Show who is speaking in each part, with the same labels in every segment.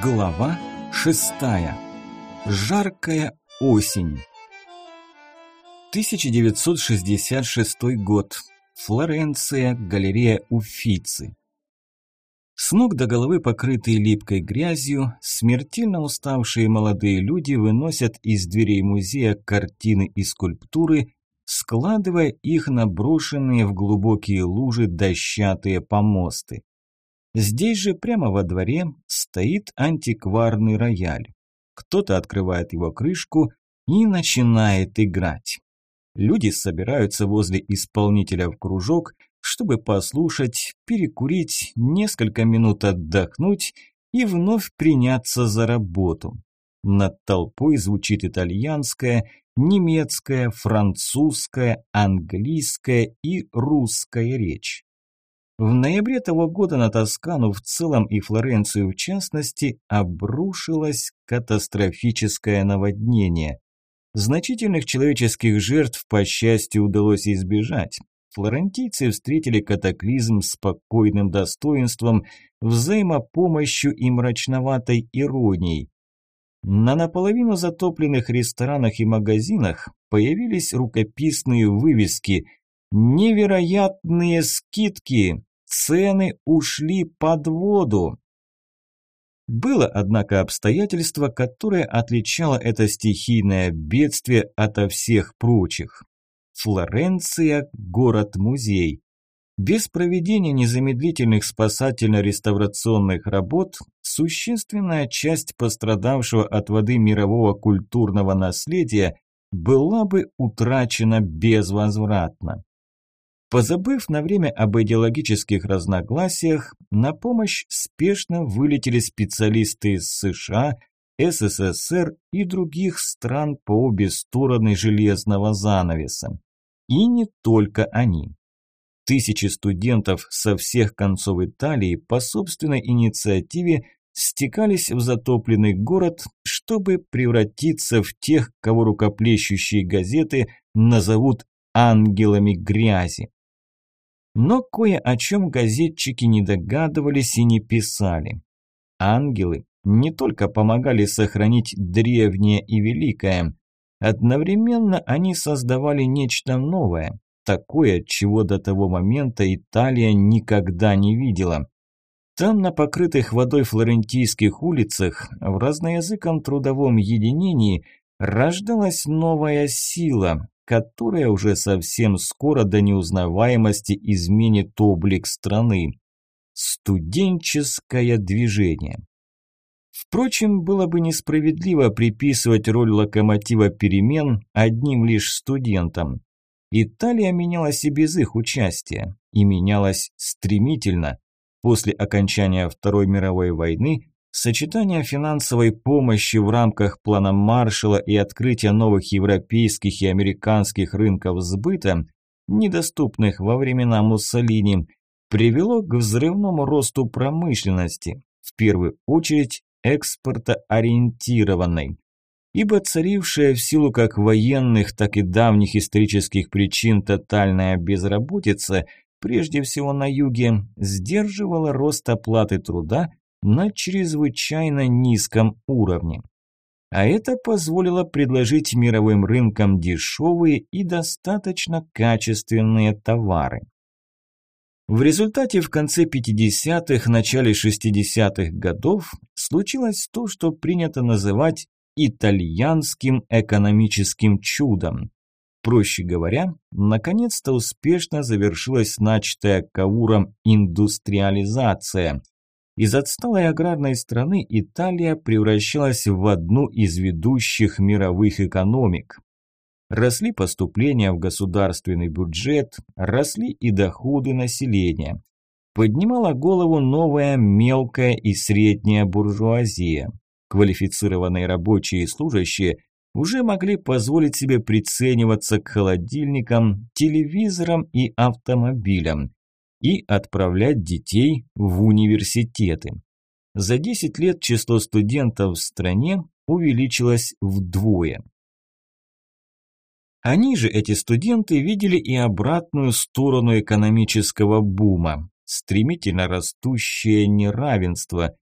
Speaker 1: Глава шестая. Жаркая осень. 1966 год. Флоренция, галерея Уффици. С ног до головы покрытые липкой грязью, смертельно уставшие молодые люди выносят из дверей музея картины и скульптуры, складывая их на брошенные в глубокие лужи дощатые помосты. Здесь же, прямо во дворе, стоит антикварный рояль. Кто-то открывает его крышку и начинает играть. Люди собираются возле исполнителя в кружок, чтобы послушать, перекурить, несколько минут отдохнуть и вновь приняться за работу. Над толпой звучит итальянская, немецкая, французская, английская и русская речь. В ноябре того года на Тоскану в целом и Флоренцию в частности обрушилось катастрофическое наводнение. Значительных человеческих жертв, по счастью, удалось избежать. Флорентийцы встретили катаклизм спокойным достоинством, взаимопомощью и мрачноватой иронией. На наполовину затопленных ресторанах и магазинах появились рукописные вывески «Невероятные скидки! Цены ушли под воду!» Было, однако, обстоятельство, которое отличало это стихийное бедствие ото всех прочих. Флоренция – город-музей. Без проведения незамедлительных спасательно-реставрационных работ существенная часть пострадавшего от воды мирового культурного наследия была бы утрачена безвозвратно. Позабыв на время об идеологических разногласиях, на помощь спешно вылетели специалисты из США, СССР и других стран по обе стороны железного занавеса. И не только они. Тысячи студентов со всех концов Италии по собственной инициативе стекались в затопленный город, чтобы превратиться в тех, кого рукоплещущие газеты назовут ангелами грязи. Но кое о чем газетчики не догадывались и не писали. Ангелы не только помогали сохранить древнее и великое, одновременно они создавали нечто новое, такое, чего до того момента Италия никогда не видела. Там, на покрытых водой флорентийских улицах, в разноязыком трудовом единении рождалась новая сила, которая уже совсем скоро до неузнаваемости изменит облик страны. Студенческое движение. Впрочем, было бы несправедливо приписывать роль локомотива перемен одним лишь студентам. Италия менялась и без их участия, и менялась стремительно. После окончания Второй мировой войны Сочетание финансовой помощи в рамках плана Маршалла и открытия новых европейских и американских рынков сбыта, недоступных во времена Муссолини, привело к взрывному росту промышленности, в первую очередь экспортоориентированной. Ибо царившая в силу как военных, так и давних исторических причин тотальная безработица, прежде всего на юге, сдерживала рост оплаты труда – на чрезвычайно низком уровне. А это позволило предложить мировым рынкам дешевые и достаточно качественные товары. В результате в конце 50-х, начале 60-х годов случилось то, что принято называть итальянским экономическим чудом. Проще говоря, наконец-то успешно завершилась начатая Кауром индустриализация, из отсталой аграрной страны Италия превращалась в одну из ведущих мировых экономик. Росли поступления в государственный бюджет, росли и доходы населения. Поднимала голову новая мелкая и средняя буржуазия. Квалифицированные рабочие и служащие уже могли позволить себе прицениваться к холодильникам, телевизорам и автомобилям и отправлять детей в университеты. За 10 лет число студентов в стране увеличилось вдвое. Они же, эти студенты, видели и обратную сторону экономического бума, стремительно растущее неравенство.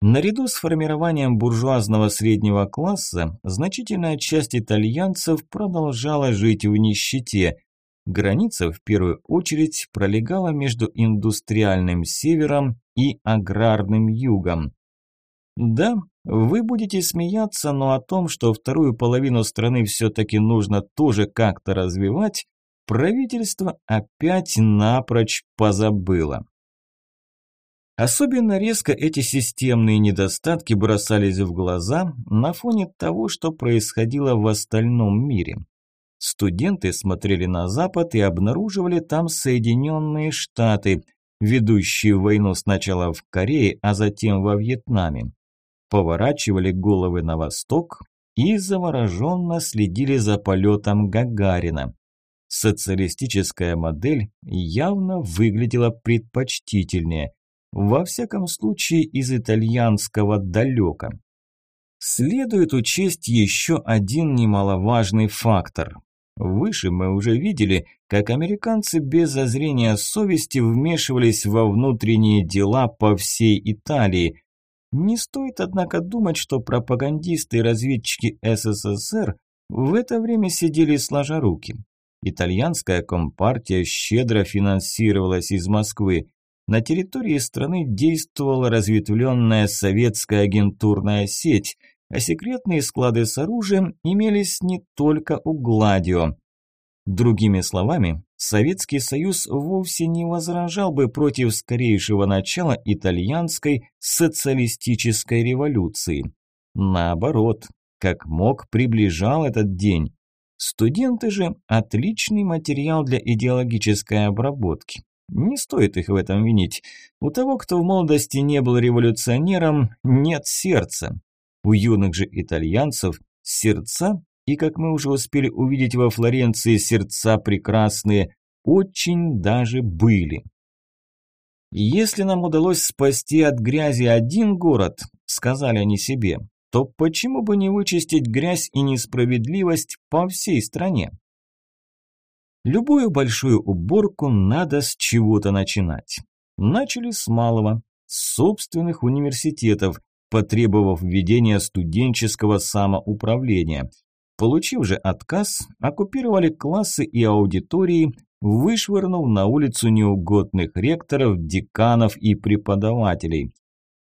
Speaker 1: Наряду с формированием буржуазного среднего класса, значительная часть итальянцев продолжала жить в нищете. Граница, в первую очередь, пролегала между индустриальным севером и аграрным югом. Да, вы будете смеяться, но о том, что вторую половину страны все-таки нужно тоже как-то развивать, правительство опять напрочь позабыло. Особенно резко эти системные недостатки бросались в глаза на фоне того, что происходило в остальном мире. Студенты смотрели на Запад и обнаруживали там Соединенные Штаты, ведущие войну сначала в Корее, а затем во Вьетнаме. Поворачивали головы на восток и завороженно следили за полетом Гагарина. Социалистическая модель явно выглядела предпочтительнее – во всяком случае из итальянского далека. Следует учесть еще один немаловажный фактор. Выше мы уже видели, как американцы без зазрения совести вмешивались во внутренние дела по всей Италии. Не стоит, однако, думать, что пропагандисты и разведчики СССР в это время сидели сложа руки. Итальянская компартия щедро финансировалась из Москвы. На территории страны действовала разветвленная советская агентурная сеть, а секретные склады с оружием имелись не только у Гладио. Другими словами, Советский Союз вовсе не возражал бы против скорейшего начала итальянской социалистической революции. Наоборот, как мог, приближал этот день. Студенты же – отличный материал для идеологической обработки. Не стоит их в этом винить. У того, кто в молодости не был революционером, нет сердца. У юных же итальянцев сердца, и, как мы уже успели увидеть во Флоренции, сердца прекрасные, очень даже были. «Если нам удалось спасти от грязи один город», – сказали они себе, – то почему бы не вычистить грязь и несправедливость по всей стране? Любую большую уборку надо с чего-то начинать. Начали с малого, с собственных университетов, потребовав введения студенческого самоуправления. Получив же отказ, оккупировали классы и аудитории, вышвырнув на улицу неугодных ректоров, деканов и преподавателей.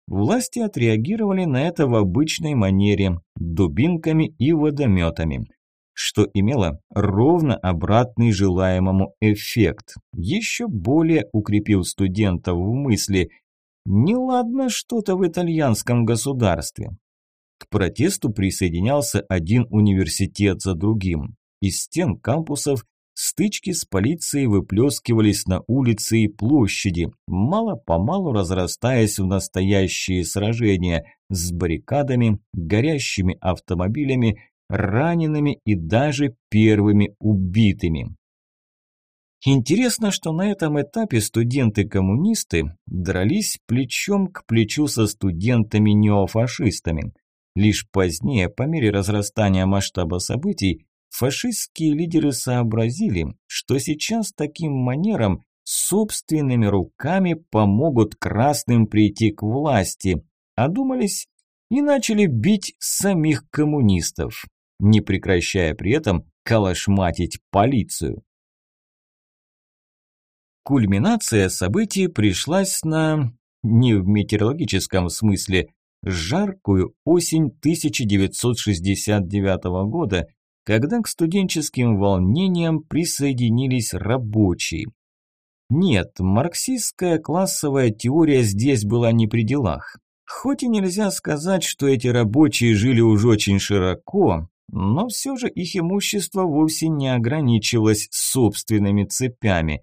Speaker 1: Власти отреагировали на это в обычной манере – дубинками и водометами – что имело ровно обратный желаемому эффект, еще более укрепил студентов в мысли «неладно что-то в итальянском государстве». К протесту присоединялся один университет за другим. Из стен кампусов стычки с полицией выплескивались на улицы и площади, мало-помалу разрастаясь в настоящие сражения с баррикадами, горящими автомобилями, ранеными и даже первыми убитыми. Интересно, что на этом этапе студенты-коммунисты дрались плечом к плечу со студентами-неофашистами. Лишь позднее, по мере разрастания масштаба событий, фашистские лидеры сообразили, что сейчас таким манером собственными руками помогут красным прийти к власти, одумались и начали бить самих коммунистов не прекращая при этом калашматить полицию. Кульминация событий пришлась на, не в метеорологическом смысле, жаркую осень 1969 года, когда к студенческим волнениям присоединились рабочие. Нет, марксистская классовая теория здесь была не при делах. Хоть и нельзя сказать, что эти рабочие жили уж очень широко, но все же их имущество вовсе не ограничивалось собственными цепями.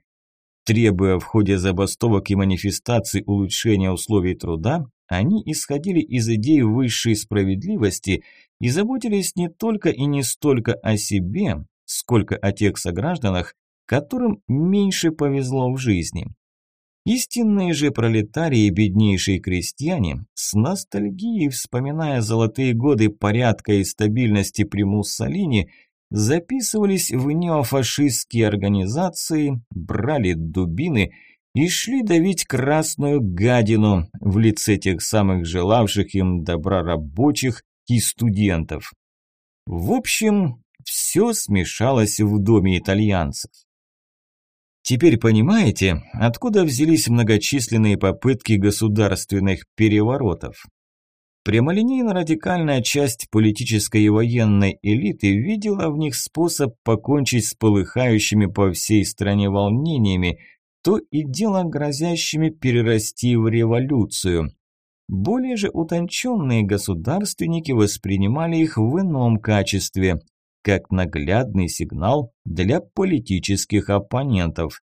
Speaker 1: Требуя в ходе забастовок и манифестаций улучшения условий труда, они исходили из идей высшей справедливости и заботились не только и не столько о себе, сколько о тех согражданах, которым меньше повезло в жизни. Истинные же пролетарии и беднейшие крестьяне, с ностальгией вспоминая золотые годы порядка и стабильности при Муссолини, записывались в неофашистские организации, брали дубины и шли давить красную гадину в лице тех самых желавших им добра рабочих и студентов. В общем, все смешалось в доме итальянцев. Теперь понимаете, откуда взялись многочисленные попытки государственных переворотов? Прямолинейно-радикальная часть политической и военной элиты видела в них способ покончить с полыхающими по всей стране волнениями, то и дело грозящими перерасти в революцию. Более же утонченные государственники воспринимали их в ином качестве, как наглядный сигнал для политических оппонентов.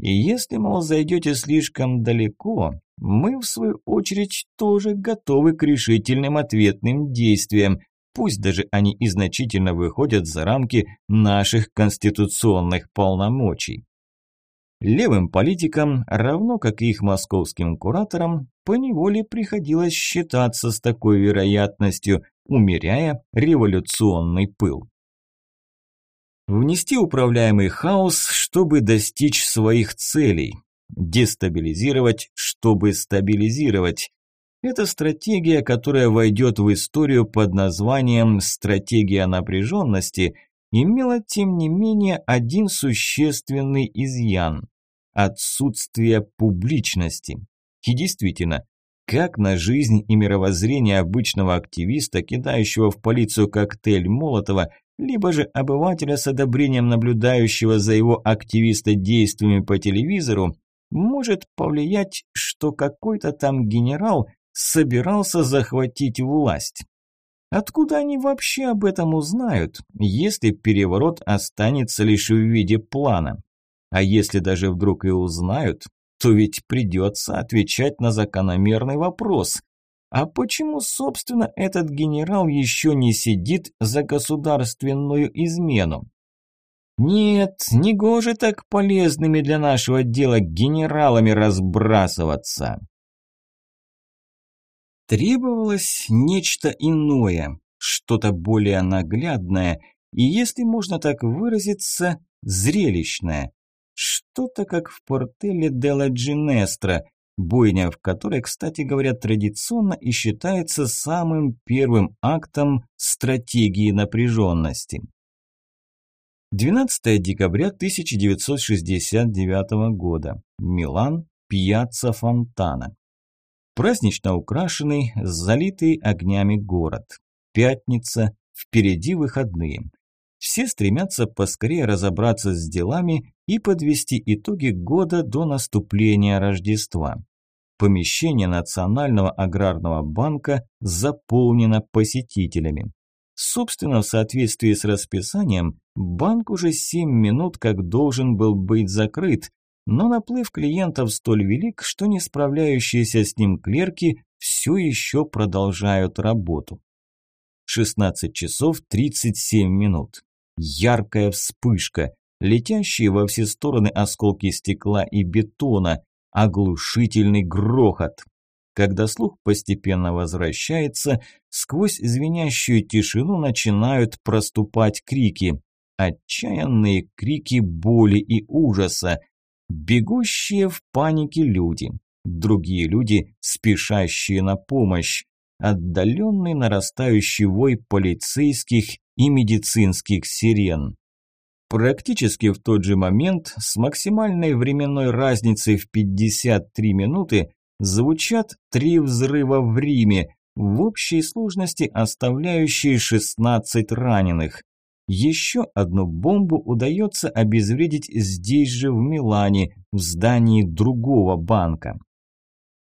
Speaker 1: И если, мол, зайдете слишком далеко, мы, в свою очередь, тоже готовы к решительным ответным действиям, пусть даже они и значительно выходят за рамки наших конституционных полномочий. Левым политикам, равно как и их московским кураторам, поневоле приходилось считаться с такой вероятностью, умеряя революционный пыл. Внести управляемый хаос, чтобы достичь своих целей. Дестабилизировать, чтобы стабилизировать. Это стратегия, которая войдет в историю под названием «стратегия напряженности», имела, тем не менее, один существенный изъян – отсутствие публичности. И действительно, как на жизнь и мировоззрение обычного активиста, кидающего в полицию коктейль Молотова, либо же обывателя с одобрением наблюдающего за его активиста действиями по телевизору, может повлиять, что какой-то там генерал собирался захватить власть. Откуда они вообще об этом узнают, если переворот останется лишь в виде плана? А если даже вдруг и узнают, то ведь придется отвечать на закономерный вопрос. А почему, собственно, этот генерал еще не сидит за государственную измену? Нет, не гоже так полезными для нашего дела генералами разбрасываться. Требовалось нечто иное, что-то более наглядное и, если можно так выразиться, зрелищное. Что-то как в портеле Делла Джинестра, бойня в которой, кстати говоря, традиционно и считается самым первым актом стратегии напряженности. 12 декабря 1969 года. Милан, Пьяцца Фонтана. Празднично украшенный, залитый огнями город. Пятница, впереди выходные. Все стремятся поскорее разобраться с делами и подвести итоги года до наступления Рождества. Помещение Национального аграрного банка заполнено посетителями. Собственно, в соответствии с расписанием, банк уже 7 минут как должен был быть закрыт, но наплыв клиентов столь велик, что не справляющиеся с ним клерки все еще продолжают работу. 16 часов 37 минут. Яркая вспышка, летящие во все стороны осколки стекла и бетона, оглушительный грохот. Когда слух постепенно возвращается, сквозь звенящую тишину начинают проступать крики. Отчаянные крики боли и ужаса. Бегущие в панике люди. Другие люди, спешащие на помощь. Отдаленный нарастающий вой полицейских и медицинских сирен. Практически в тот же момент, с максимальной временной разницей в 53 минуты, звучат три взрыва в Риме, в общей сложности оставляющие 16 раненых. Еще одну бомбу удается обезвредить здесь же, в Милане, в здании другого банка.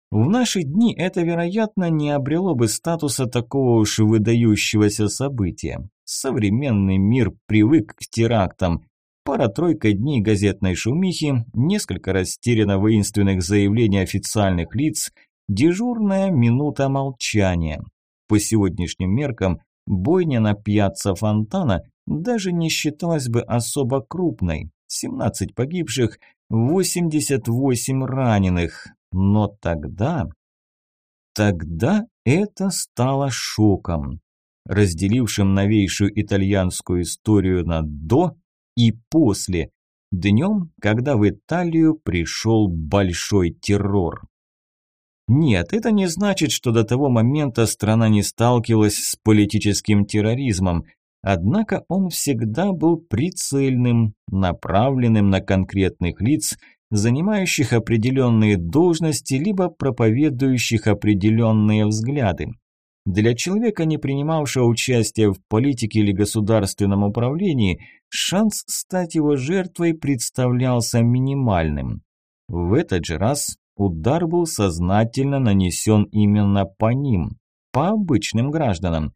Speaker 1: В наши дни это, вероятно, не обрело бы статуса такого уж выдающегося события. Современный мир привык к терактам. Пара-тройка дней газетной шумихи, несколько растерянно воинственных заявлений официальных лиц, дежурная минута молчания. По сегодняшним меркам, бойня на пьяцца Фонтана даже не считалась бы особо крупной. 17 погибших, 88 раненых. Но тогда... Тогда это стало шоком разделившим новейшую итальянскую историю на «до» и «после». днем, когда в Италию пришел большой террор. Нет, это не значит, что до того момента страна не сталкивалась с политическим терроризмом, однако он всегда был прицельным, направленным на конкретных лиц, занимающих определенные должности либо проповедующих определенные взгляды. Для человека, не принимавшего участия в политике или государственном управлении, шанс стать его жертвой представлялся минимальным. В этот же раз Удар был сознательно нанесен именно по ним, по обычным гражданам.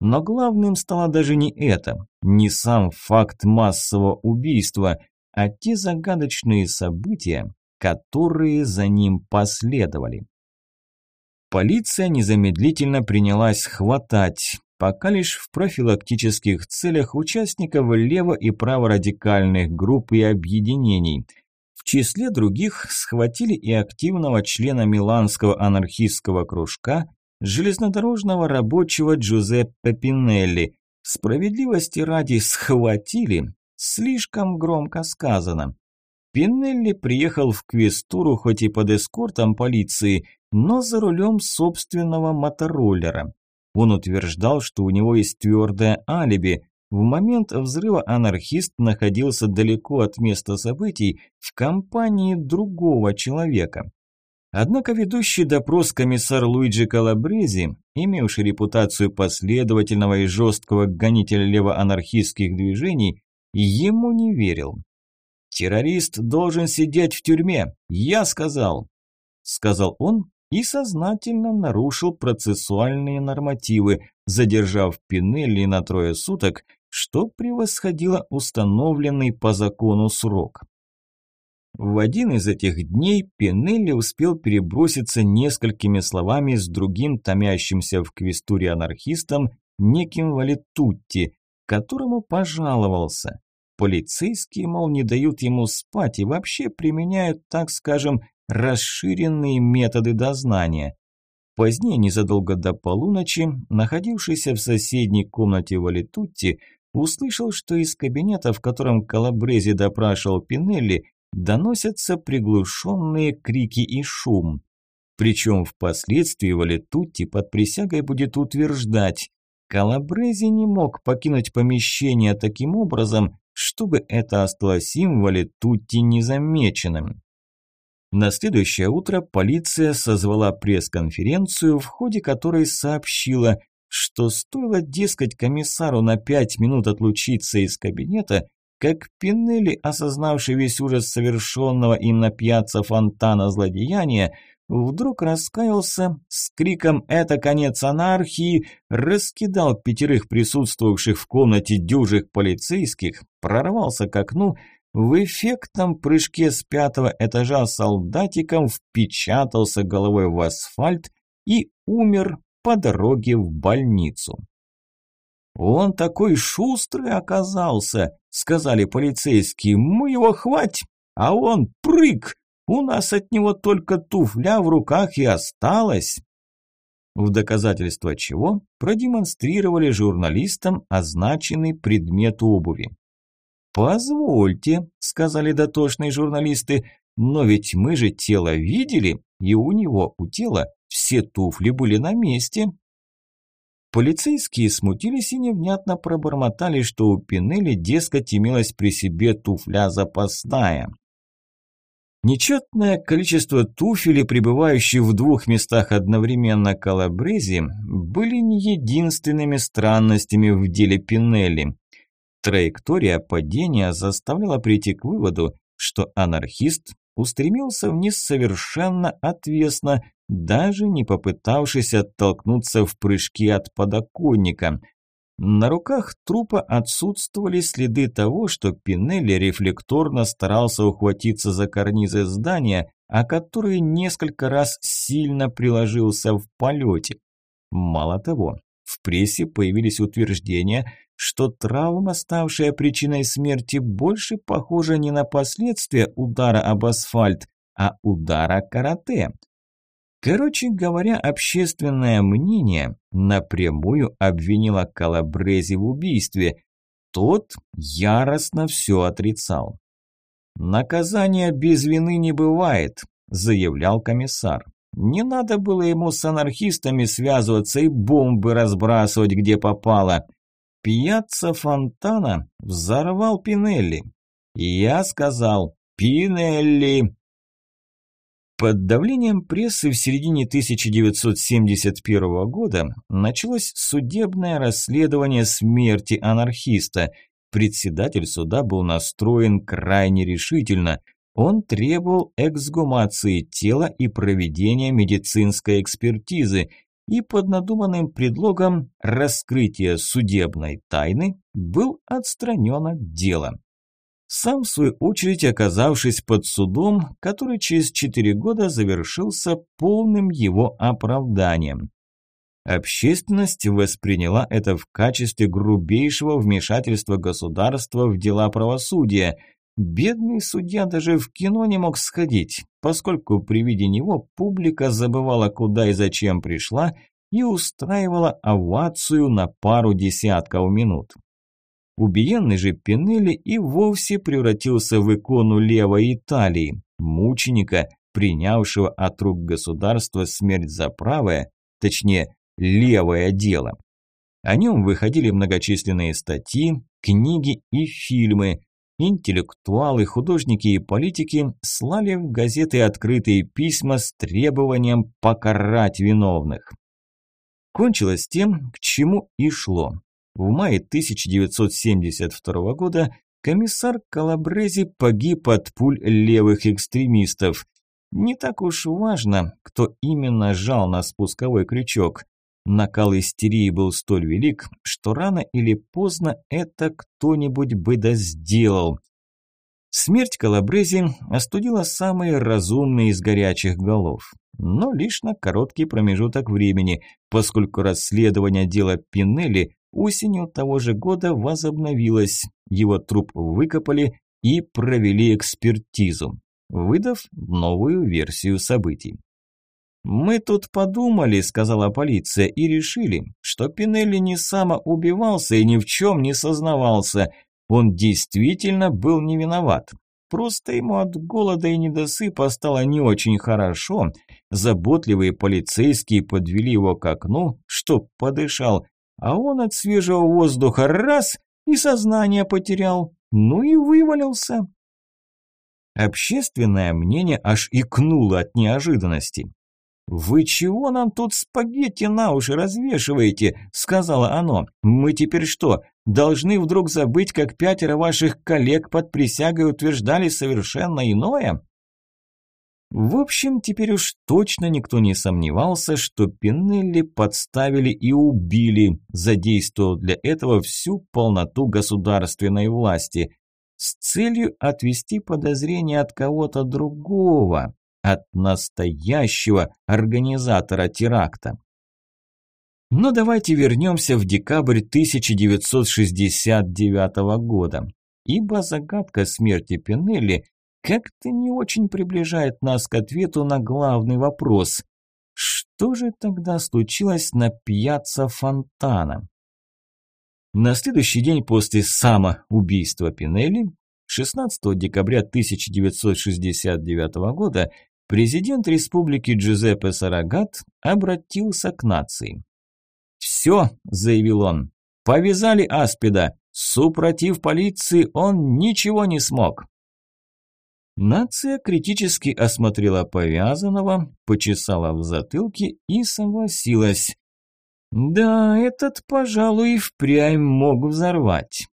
Speaker 1: Но главным стало даже не это, не сам факт массового убийства, а те загадочные события, которые за ним последовали. Полиция незамедлительно принялась хватать, пока лишь в профилактических целях участников лево- и праворадикальных групп и объединений – в числе других схватили и активного члена Миланского анархистского кружка, железнодорожного рабочего Джузеппе Пинелли. Справедливости ради схватили, слишком громко сказано. Пинелли приехал в Квестуру хоть и под эскортом полиции, но за рулем собственного мотороллера. Он утверждал, что у него есть твердое алиби, в момент взрыва анархист находился далеко от места событий в компании другого человека. Однако ведущий допрос комиссар Луиджи Калабрези, имевший репутацию последовательного и жесткого гонителя левоанархистских движений, ему не верил. «Террорист должен сидеть в тюрьме, я сказал», – сказал он и сознательно нарушил процессуальные нормативы, задержав Пинелли на трое суток что превосходило установленный по закону срок. В один из этих дней Пинелли успел переброситься несколькими словами с другим томящимся в квестуре анархистом, неким Валетутти, которому пожаловался. Полицейские, мол, не дают ему спать и вообще применяют, так скажем, расширенные методы дознания. Позднее, незадолго до полуночи, находившийся в соседней комнате Валетутти, услышал, что из кабинета, в котором Калабрези допрашивал Пинелли, доносятся приглушенные крики и шум. Причем впоследствии Валетутти под присягой будет утверждать, Калабрези не мог покинуть помещение таким образом, чтобы это осталось им Валетутти незамеченным. На следующее утро полиция созвала пресс-конференцию, в ходе которой сообщила, что стоило, дескать, комиссару на пять минут отлучиться из кабинета, как Пинелли, осознавший весь ужас совершенного им на пьяца фонтана злодеяния, вдруг раскаялся с криком «Это конец анархии!», раскидал пятерых присутствовавших в комнате дюжих полицейских, прорвался к окну, в эффектном прыжке с пятого этажа солдатиком впечатался головой в асфальт и умер по дороге в больницу. «Он такой шустрый оказался», – сказали полицейские. «Мы его хвать, а он прыг. У нас от него только туфля в руках и осталась». В доказательство чего продемонстрировали журналистам означенный предмет обуви. «Позвольте», – сказали дотошные журналисты, – «но ведь мы же тело видели, и у него, у тела, все туфли были на месте. Полицейские смутились и невнятно пробормотали, что у Пинелли, дескать, имелась при себе туфля запасная. Нечетное количество туфелей, пребывающих в двух местах одновременно Калабрези, были не единственными странностями в деле Пинелли. Траектория падения заставляла прийти к выводу, что анархист устремился вниз совершенно отвесно, даже не попытавшись оттолкнуться в прыжке от подоконника. На руках трупа отсутствовали следы того, что Пинелли рефлекторно старался ухватиться за карнизы здания, а который несколько раз сильно приложился в полете. Мало того, в прессе появились утверждения, что травма, ставшая причиной смерти, больше похожа не на последствия удара об асфальт, а удара карате. Короче говоря, общественное мнение напрямую обвинило Калабрези в убийстве. Тот яростно все отрицал. «Наказания без вины не бывает», – заявлял комиссар. «Не надо было ему с анархистами связываться и бомбы разбрасывать, где попало. Пьяца Фонтана взорвал Пинелли. Я сказал «Пинелли». Под давлением прессы в середине 1971 года началось судебное расследование смерти анархиста. Председатель суда был настроен крайне решительно. Он требовал эксгумации тела и проведения медицинской экспертизы, и под надуманным предлогом раскрытия судебной тайны был отстранен от дела. Сам, в свою очередь, оказавшись под судом, который через четыре года завершился полным его оправданием. Общественность восприняла это в качестве грубейшего вмешательства государства в дела правосудия. Бедный судья даже в кино не мог сходить, поскольку при виде него публика забывала, куда и зачем пришла, и устраивала овацию на пару десятков минут. Убиенный же Пинелли и вовсе превратился в икону левой Италии, мученика, принявшего от рук государства смерть за правое, точнее, левое дело. О нем выходили многочисленные статьи, книги и фильмы. Интеллектуалы, художники и политики слали в газеты открытые письма с требованием покарать виновных. Кончилось тем, к чему и шло. В мае 1972 года комиссар Калабрези погиб от пуль левых экстремистов. Не так уж важно, кто именно жал на спусковой крючок. Накал истерии был столь велик, что рано или поздно это кто-нибудь бы да сделал. Смерть Калабрези остудила самые разумные из горячих голов но лишь на короткий промежуток времени, поскольку расследование дела Пинелли осенью того же года возобновилось, его труп выкопали и провели экспертизу, выдав новую версию событий. «Мы тут подумали», – сказала полиция, – «и решили, что Пинелли не самоубивался и ни в чем не сознавался. Он действительно был не виноват. Просто ему от голода и недосыпа стало не очень хорошо. Заботливые полицейские подвели его к окну, чтоб подышал, а он от свежего воздуха раз и сознание потерял, ну и вывалился. Общественное мнение аж икнуло от неожиданности. «Вы чего нам тут спагетти на уши развешиваете?» – сказала оно. «Мы теперь что, должны вдруг забыть, как пятеро ваших коллег под присягой утверждали совершенно иное?» В общем, теперь уж точно никто не сомневался, что Пинелли подставили и убили, задействовав для этого всю полноту государственной власти, с целью отвести подозрения от кого-то другого, от настоящего организатора теракта. Но давайте вернемся в декабрь 1969 года, ибо загадка смерти Пинелли как-то не очень приближает нас к ответу на главный вопрос. Что же тогда случилось на пьяцца Фонтана? На следующий день после самоубийства Пинелли, 16 декабря 1969 года, президент республики Джузеппе Сарагат обратился к нации. «Все», – заявил он, – «повязали Аспида, супротив полиции он ничего не смог». Нация критически осмотрела повязанного, почесала в затылке и согласилась. Да, этот, пожалуй, впрямь мог взорвать.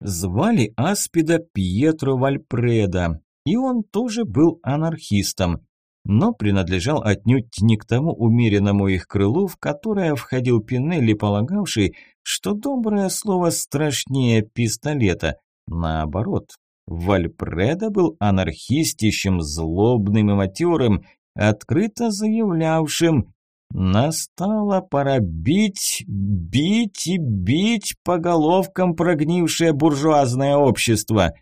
Speaker 1: Звали Аспида Пьетро Вальпреда, и он тоже был анархистом, но принадлежал отнюдь не к тому умеренному их крылу, в которое входил Пинелли, полагавший, что доброе слово страшнее пистолета. Наоборот, Вальпреда был анархистищем, злобным и матерым, открыто заявлявшим «Настала пора бить, бить и бить по головкам прогнившее буржуазное общество».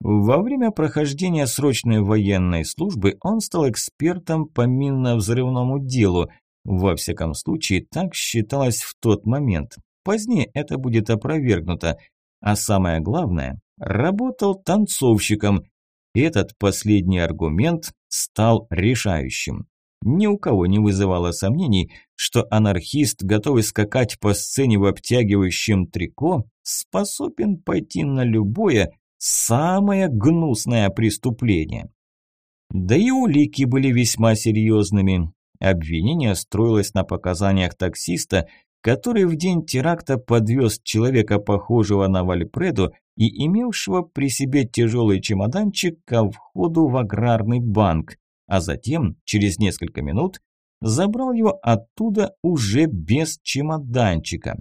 Speaker 1: Во время прохождения срочной военной службы он стал экспертом по минно-взрывному делу. Во всяком случае, так считалось в тот момент. Позднее это будет опровергнуто. А самое главное, работал танцовщиком. Этот последний аргумент стал решающим. Ни у кого не вызывало сомнений, что анархист, готовый скакать по сцене в обтягивающем трико, способен пойти на любое, самое гнусное преступление. Да и улики были весьма серьезными. Обвинение строилось на показаниях таксиста, который в день теракта подвез человека, похожего на Вальпреду и имевшего при себе тяжелый чемоданчик ко входу в аграрный банк, а затем, через несколько минут, забрал его оттуда уже без чемоданчика.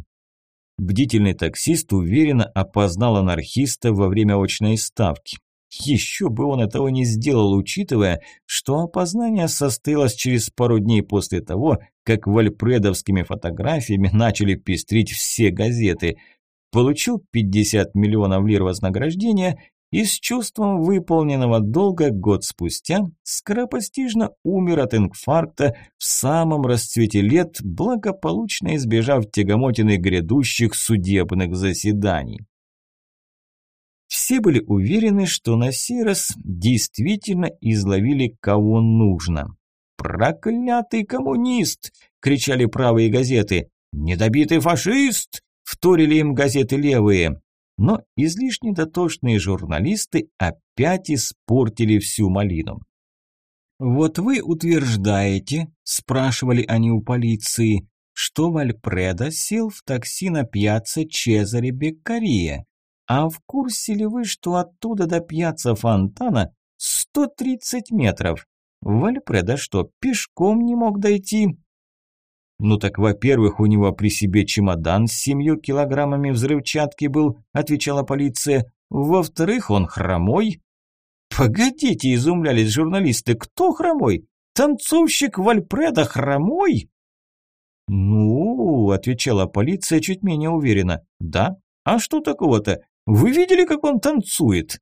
Speaker 1: Бдительный таксист уверенно опознал анархиста во время очной ставки. Еще бы он этого не сделал, учитывая, что опознание состоялось через пару дней после того, как вальпредовскими фотографиями начали пестрить все газеты. Получил 50 миллионов лир вознаграждения и с чувством выполненного долга год спустя скоропостижно умер от инфаркта в самом расцвете лет, благополучно избежав тягомотины грядущих судебных заседаний. Все были уверены, что на сей раз действительно изловили кого нужно. «Проклятый коммунист!» – кричали правые газеты. «Недобитый фашист!» – вторили им газеты левые. Но излишне дотошные журналисты опять испортили всю малину. «Вот вы утверждаете, – спрашивали они у полиции, – что Вальпреда сел в такси на пьяце Чезаре Беккария. А в курсе ли вы, что оттуда до пьяца Фонтана 130 метров? Вальпреда что, пешком не мог дойти?» «Ну так, во-первых, у него при себе чемодан с семью килограммами взрывчатки был», отвечала полиция. «Во-вторых, он хромой». «Погодите», – изумлялись журналисты, – «кто хромой? Танцовщик Вальпреда хромой?» «Ну», – отвечала полиция чуть менее уверенно, – «да, а что такого-то? Вы видели, как он танцует?»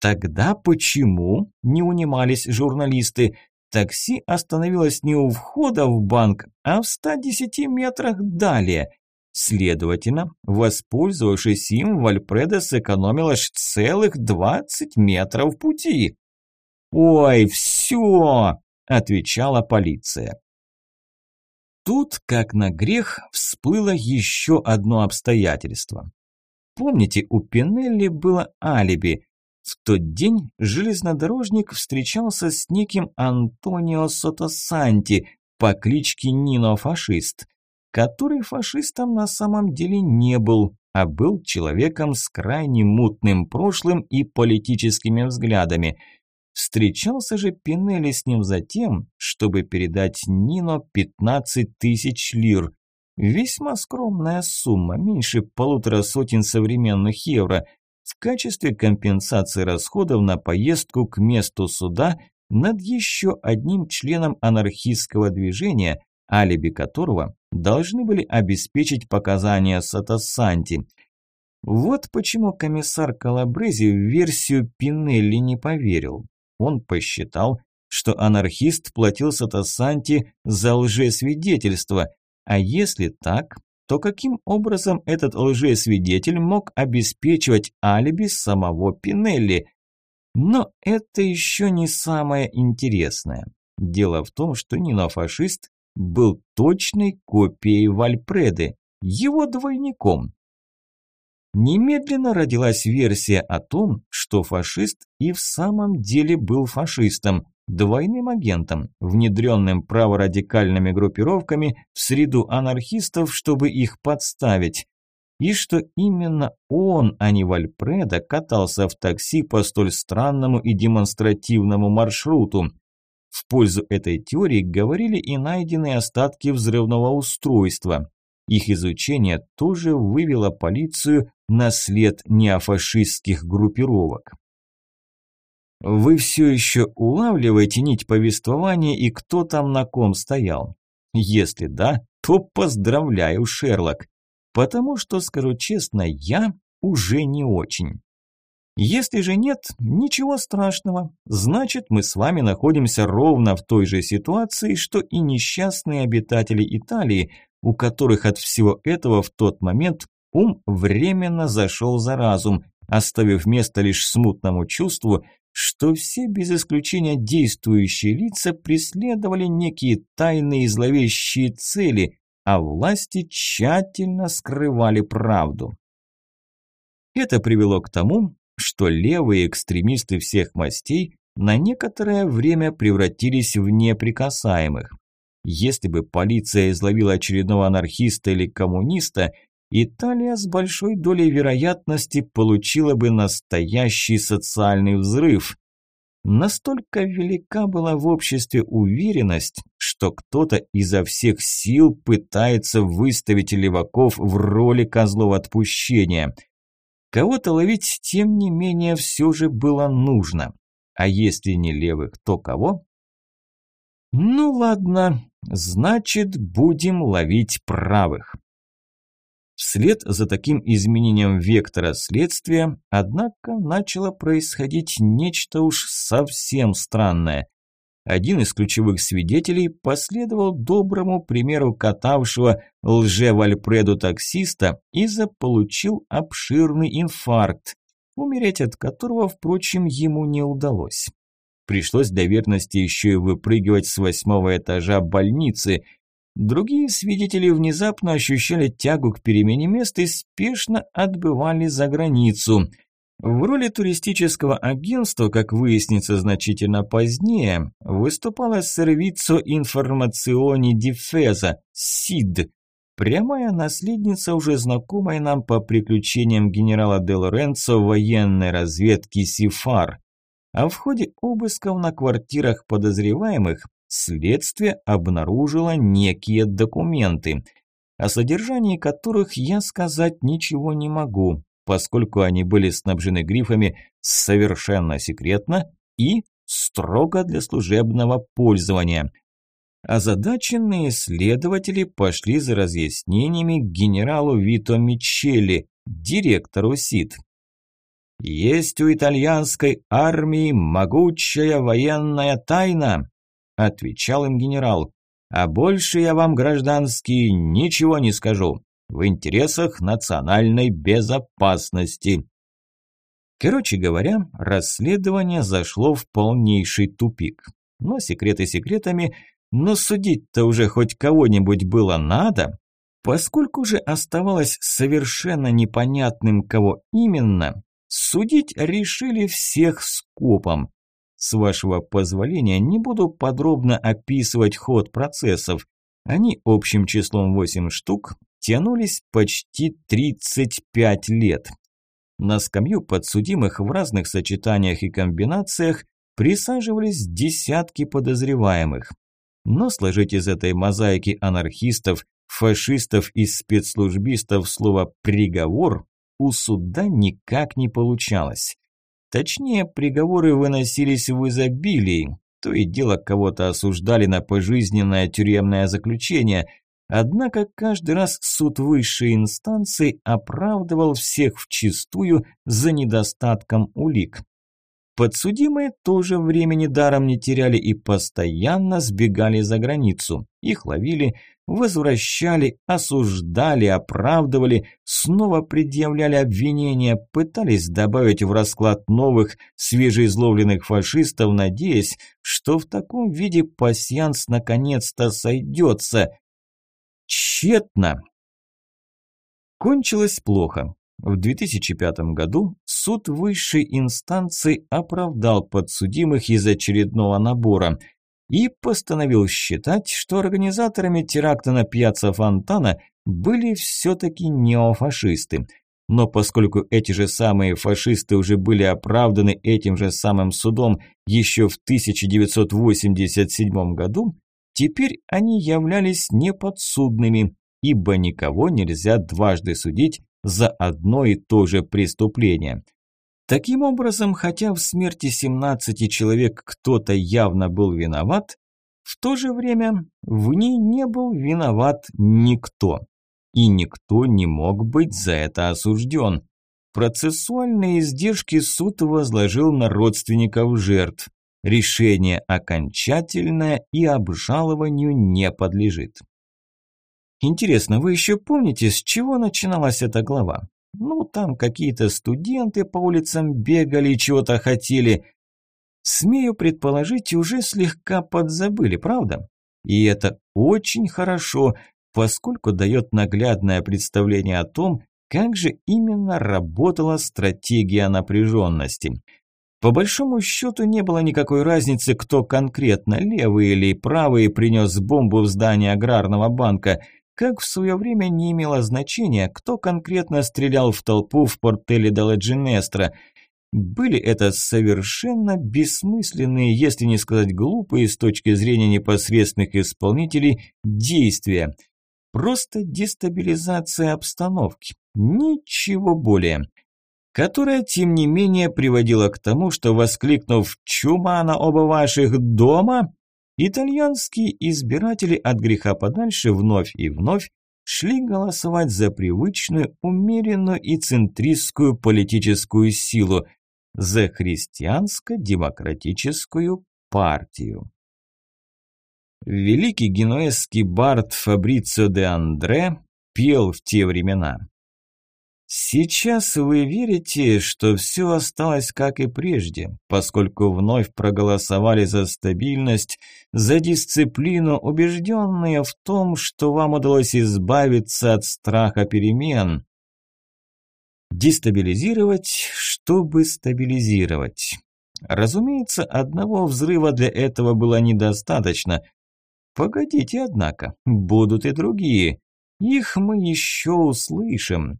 Speaker 1: Тогда почему, не унимались журналисты, Такси остановилось не у входа в банк, а в 110 метрах далее. Следовательно, воспользовавшись им, Вальпреда сэкономил аж целых 20 метров пути. «Ой, все!» – отвечала полиция. Тут, как на грех, всплыло еще одно обстоятельство. Помните, у Пинелли было алиби. В тот день железнодорожник встречался с неким Антонио Сотосанти по кличке Нино Фашист, который фашистом на самом деле не был, а был человеком с крайне мутным прошлым и политическими взглядами. Встречался же Пинелли с ним за тем, чтобы передать Нино 15 тысяч лир. Весьма скромная сумма, меньше полутора сотен современных евро – в качестве компенсации расходов на поездку к месту суда над еще одним членом анархистского движения, алиби которого должны были обеспечить показания Сатасанти. Вот почему комиссар Калабрези в версию Пинелли не поверил. Он посчитал, что анархист платил Сатасанти за лжесвидетельство, а если так, то каким образом этот лжесвидетель мог обеспечивать алиби самого Пинелли? Но это еще не самое интересное. Дело в том, что Нино-фашист был точной копией Вальпреды, его двойником. Немедленно родилась версия о том, что фашист и в самом деле был фашистом, двойным агентом, внедренным праворадикальными группировками в среду анархистов, чтобы их подставить. И что именно он, а не Вальпреда, катался в такси по столь странному и демонстративному маршруту. В пользу этой теории говорили и найденные остатки взрывного устройства. Их изучение тоже вывело полицию на след неофашистских группировок. Вы все еще улавливаете нить повествования и кто там на ком стоял? Если да, то поздравляю, Шерлок. Потому что, скажу честно, я уже не очень. Если же нет, ничего страшного. Значит, мы с вами находимся ровно в той же ситуации, что и несчастные обитатели Италии, у которых от всего этого в тот момент ум временно зашел за разум, оставив место лишь смутному чувству, что все без исключения действующие лица преследовали некие тайные и зловещие цели, а власти тщательно скрывали правду. Это привело к тому, что левые экстремисты всех мастей на некоторое время превратились в неприкасаемых. Если бы полиция изловила очередного анархиста или коммуниста, Италия с большой долей вероятности получила бы настоящий социальный взрыв. Настолько велика была в обществе уверенность, что кто-то изо всех сил пытается выставить леваков в роли козлов отпущения. Кого-то ловить, тем не менее, все же было нужно. А если не левых, то кого? Ну ладно, значит, будем ловить правых. Вслед за таким изменением вектора следствия, однако, начало происходить нечто уж совсем странное. Один из ключевых свидетелей последовал доброму примеру катавшего лже-вальпреду таксиста и заполучил обширный инфаркт, умереть от которого, впрочем, ему не удалось. Пришлось для верности еще и выпрыгивать с восьмого этажа больницы. Другие свидетели внезапно ощущали тягу к перемене мест и спешно отбывали за границу. В роли туристического агентства, как выяснится значительно позднее, выступала сервицо информациони дифеза, СИД, прямая наследница уже знакомой нам по приключениям генерала Де Лоренцо военной разведки СИФАР. А в ходе обысков на квартирах подозреваемых следствие обнаружило некие документы, о содержании которых я сказать ничего не могу, поскольку они были снабжены грифами «совершенно секретно» и «строго для служебного пользования». Озадаченные следователи пошли за разъяснениями к генералу Вито Мичелли, директору СИД. «Есть у итальянской армии могучая военная тайна», – отвечал им генерал. «А больше я вам, гражданские, ничего не скажу. В интересах национальной безопасности». Короче говоря, расследование зашло в полнейший тупик. Но секреты секретами, но судить-то уже хоть кого-нибудь было надо. Поскольку же оставалось совершенно непонятным, кого именно, Судить решили всех скопом. С вашего позволения не буду подробно описывать ход процессов. Они общим числом 8 штук тянулись почти 35 лет. На скамью подсудимых в разных сочетаниях и комбинациях присаживались десятки подозреваемых. Но сложить из этой мозаики анархистов, фашистов и спецслужбистов слово «приговор» у суда никак не получалось. Точнее, приговоры выносились в изобилии, то и дело кого-то осуждали на пожизненное тюремное заключение, однако каждый раз суд высшей инстанции оправдывал всех вчистую за недостатком улик. Подсудимые тоже времени даром не теряли и постоянно сбегали за границу. Их ловили, возвращали, осуждали, оправдывали, снова предъявляли обвинения, пытались добавить в расклад новых, свежеизловленных фашистов, надеясь, что в таком виде пасьянс наконец-то сойдется. Тщетно. Кончилось плохо. В 2005 году суд высшей инстанции оправдал подсудимых из очередного набора и постановил считать, что организаторами теракта на пьяцца Фонтана были все-таки неофашисты. Но поскольку эти же самые фашисты уже были оправданы этим же самым судом еще в 1987 году, теперь они являлись неподсудными, ибо никого нельзя дважды судить за одно и то же преступление. Таким образом, хотя в смерти 17 человек кто-то явно был виноват, в то же время в ней не был виноват никто. И никто не мог быть за это осужден. Процессуальные издержки суд возложил на родственников жертв. Решение окончательное и обжалованию не подлежит. Интересно, вы еще помните, с чего начиналась эта глава? Ну, там какие-то студенты по улицам бегали и чего-то хотели. Смею предположить, уже слегка подзабыли, правда? И это очень хорошо, поскольку дает наглядное представление о том, как же именно работала стратегия напряженности. По большому счету не было никакой разницы, кто конкретно, левый или правый, принес бомбу в здание аграрного банка, как в свое время не имело значения, кто конкретно стрелял в толпу в портеле Даладжинестра – были это совершенно бессмысленные, если не сказать глупые с точки зрения непосредственных исполнителей, действия. Просто дестабилизация обстановки. Ничего более. Которая, тем не менее, приводила к тому, что, воскликнув «Чума на оба ваших дома!», итальянские избиратели от греха подальше вновь и вновь шли голосовать за привычную, умеренную и центристскую политическую силу – за христианско-демократическую партию. Великий генуэзский бард Фабрицио де Андре пел в те времена. Сейчас вы верите, что все осталось как и прежде, поскольку вновь проголосовали за стабильность, за дисциплину, убежденные в том, что вам удалось избавиться от страха перемен. Дестабилизировать, чтобы стабилизировать. Разумеется, одного взрыва для этого было недостаточно. Погодите, однако, будут и другие. Их мы еще услышим.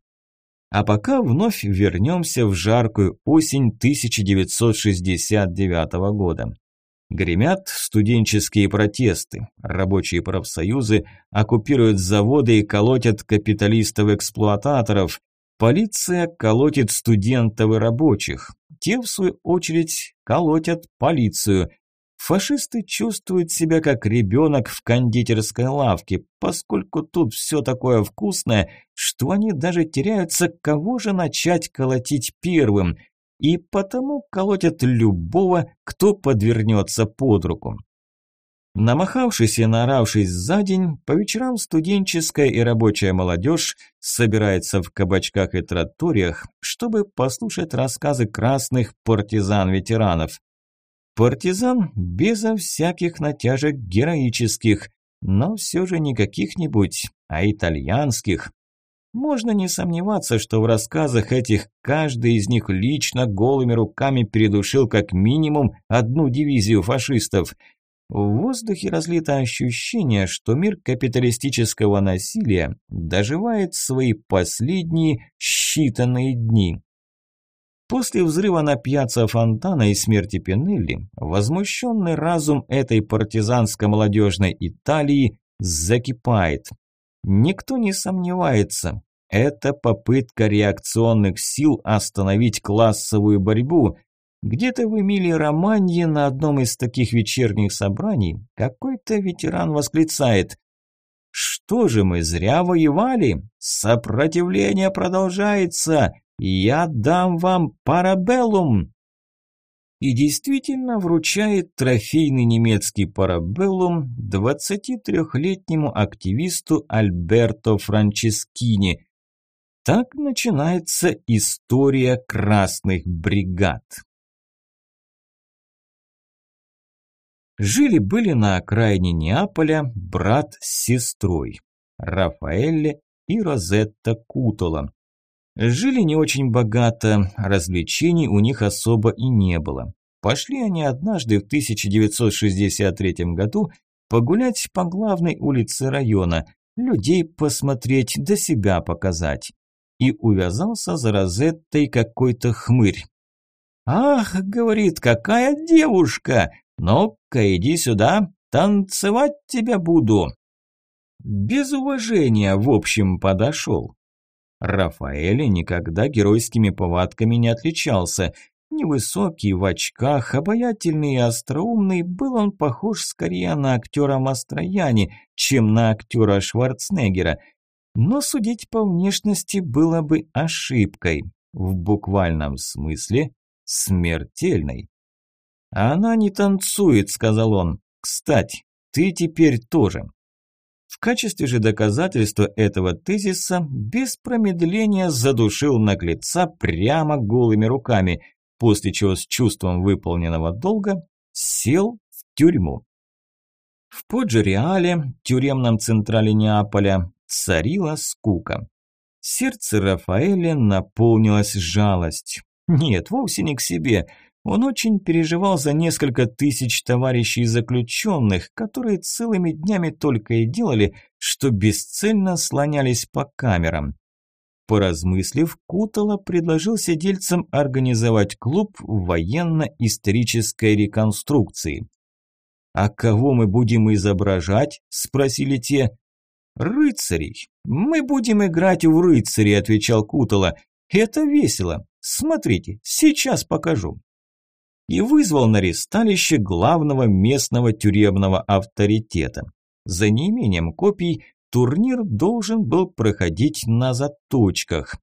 Speaker 1: А пока вновь вернемся в жаркую осень 1969 года. Гремят студенческие протесты, рабочие профсоюзы оккупируют заводы и колотят капиталистов-эксплуататоров, Полиция колотит студентов и рабочих. Те, в свою очередь, колотят полицию. Фашисты чувствуют себя как ребенок в кондитерской лавке, поскольку тут все такое вкусное, что они даже теряются, кого же начать колотить первым, и потому колотят любого, кто подвернется под руку. Намахавшись и наоравшись за день, по вечерам студенческая и рабочая молодежь собирается в кабачках и троториях, чтобы послушать рассказы красных партизан-ветеранов. Партизан безо всяких натяжек героических, но все же не каких-нибудь, а итальянских. Можно не сомневаться, что в рассказах этих каждый из них лично голыми руками передушил как минимум одну дивизию фашистов – в воздухе разлито ощущение, что мир капиталистического насилия доживает свои последние считанные дни. После взрыва на пьяца Фонтана и смерти Пинелли, возмущенный разум этой партизанско-молодежной Италии закипает. Никто не сомневается, это попытка реакционных сил остановить классовую борьбу, где-то в Эмилии-Романье на одном из таких вечерних собраний какой-то ветеран восклицает «Что же мы зря воевали? Сопротивление продолжается! Я дам вам парабеллум!» И действительно вручает трофейный немецкий парабеллум 23-летнему активисту Альберто Франческини. Так начинается история красных бригад. Жили-были на окраине Неаполя брат с сестрой, Рафаэлле и Розетта Кутола. Жили не очень богато, развлечений у них особо и не было. Пошли они однажды в 1963 году погулять по главной улице района, людей посмотреть, до себя показать. И увязался за Розеттой какой-то хмырь. «Ах, — говорит, — какая девушка! «Ну-ка, иди сюда, танцевать тебя буду». Без уважения, в общем, подошел. Рафаэль никогда геройскими повадками не отличался. Невысокий, в очках, обаятельный и остроумный, был он похож скорее на актера Мастрояни, чем на актера Шварценеггера. Но судить по внешности было бы ошибкой, в буквальном смысле смертельной. «Она не танцует», – сказал он. «Кстати, ты теперь тоже». В качестве же доказательства этого тезиса без промедления задушил наглеца прямо голыми руками, после чего с чувством выполненного долга сел в тюрьму. В Поджереале, тюремном централе Неаполя, царила скука. Сердце Рафаэля наполнилось жалостью. Нет, вовсе не к себе. Он очень переживал за несколько тысяч товарищей заключенных, которые целыми днями только и делали, что бесцельно слонялись по камерам. Поразмыслив, Кутала предложил сидельцам организовать клуб военно-исторической реконструкции. «А кого мы будем изображать?» – спросили те. «Рыцарей. Мы будем играть в рыцарей», – отвечал Кутала. «Это весело. Смотрите, сейчас покажу». И вызвал на ресталище главного местного тюремного авторитета. За неимением копий турнир должен был проходить на заточках.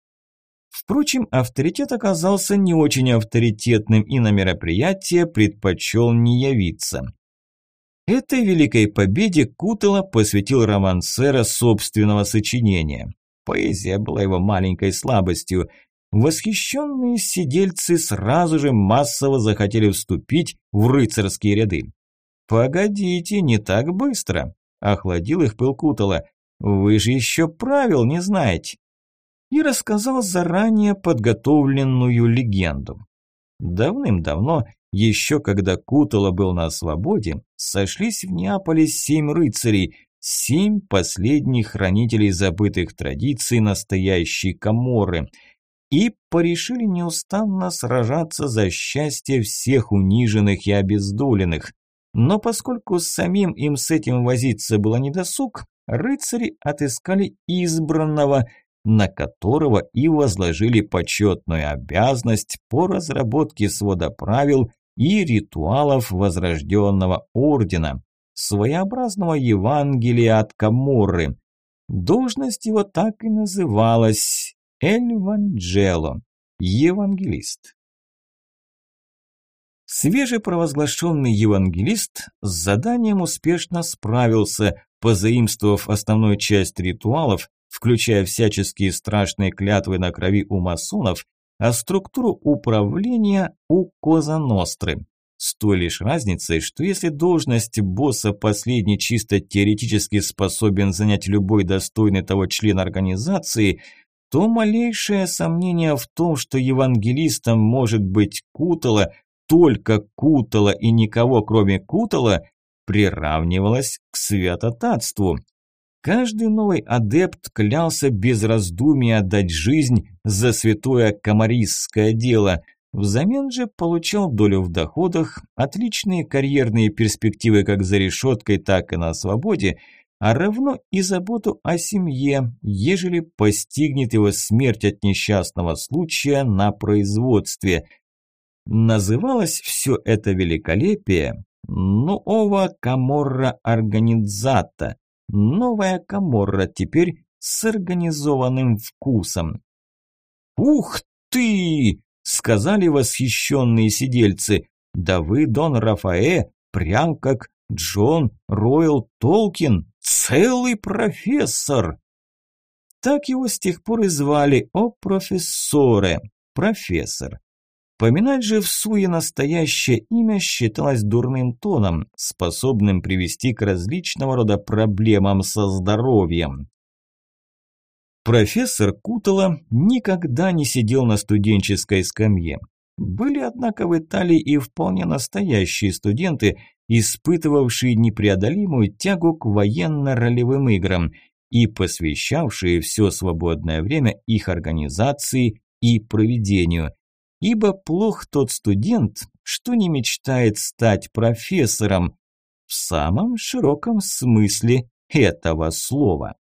Speaker 1: Впрочем, авторитет оказался не очень авторитетным и на мероприятие предпочел не явиться. Этой великой победе Кутела посвятил роман сэра собственного сочинения. Поэзия была его маленькой слабостью. Восхищенные сидельцы сразу же массово захотели вступить в рыцарские ряды. «Погодите, не так быстро», – охладил их пыл Кутела. «Вы же еще правил не знаете». И рассказал заранее подготовленную легенду. Давным-давно еще когда Кутала был на свободе, сошлись в Неаполе семь рыцарей, семь последних хранителей забытых традиций настоящей Каморы, и порешили неустанно сражаться за счастье всех униженных и обездоленных. Но поскольку самим им с этим возиться было недосуг, рыцари отыскали избранного, на которого и возложили почетную обязанность по разработке свода правил и ритуалов возрожденного ордена, своеобразного Евангелия от Каморры. Должность его так и называлась Эльванджело, евангелист. Свежепровозглашенный евангелист с заданием успешно справился, позаимствовав основную часть ритуалов, включая всяческие страшные клятвы на крови у масонов а структуру управления у Коза Ностры. С той лишь разницей, что если должность босса последний чисто теоретически способен занять любой достойный того член организации, то малейшее сомнение в том, что евангелистом может быть Кутала, только Кутала и никого кроме Кутала, приравнивалось к святотатству. Каждый новый адепт клялся без раздумий отдать жизнь за святое комаристское дело. Взамен же получал долю в доходах, отличные карьерные перспективы как за решеткой, так и на свободе, а равно и заботу о семье, ежели постигнет его смерть от несчастного случая на производстве. Называлось все это великолепие «Нуова Каморра Организата», Новая Каморра теперь с организованным вкусом. «Ух ты!» – сказали восхищенные сидельцы. «Да вы, Дон Рафаэ, прям как Джон Ройл Толкин, целый профессор!» Так его с тех пор и звали, о профессоре, профессор. Поминать же в суе настоящее имя считалось дурным тоном, способным привести к различного рода проблемам со здоровьем. Профессор Кутала никогда не сидел на студенческой скамье. Были, однако, в Италии и вполне настоящие студенты, испытывавшие непреодолимую тягу к военно-ролевым играм и посвящавшие все свободное время их организации и проведению – ибо плох тот студент, что не мечтает стать профессором в самом широком смысле этого слова.